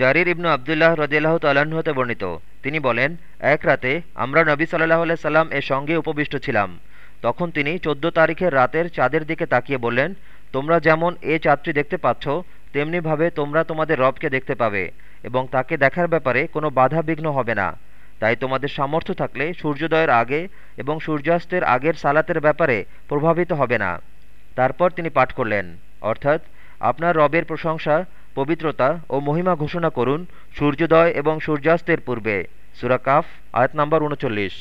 জারির ইবনু আবদুল্লাহ রদিয়াল্লাহ তাল্লাহ্ন হতে বর্ণিত। তিনি বলেন, এক রাতে আমরা নবী সাল্লাহ সাল্লাম এর সঙ্গে উপবিষ্ট ছিলাম। তখন তিনি চোদ্দ তারিখের রাতের চাঁদের দিকে তাকিয়ে বললেন, তোমরা যেমন এ চাঁদটি দেখতে পাচ্ছ, তেমনিভাবে তোমরা তোমাদের রবকে দেখতে পাবে এবং তাকে দেখার ব্যাপারে কোনো বাধা বিঘ্ন হবে না। তাই তোমাদের সামর্থ্য থাকলে সূর্যোদয়ের আগে এবং সূর্যাস্তের আগের সালাতের ব্যাপারে প্রভাবিত হবে না। তারপর তিনি পাঠ করলেন, অর্থাৎ, আপনার রবের প্রশংসা পবিত্রতা ও মহিমা ঘোষণা করুন সূর্যোদয় এবং সূর্যাস্তের পূর্বে। সুরাকাফ আয়াত নম্বর উনচল্লিশ।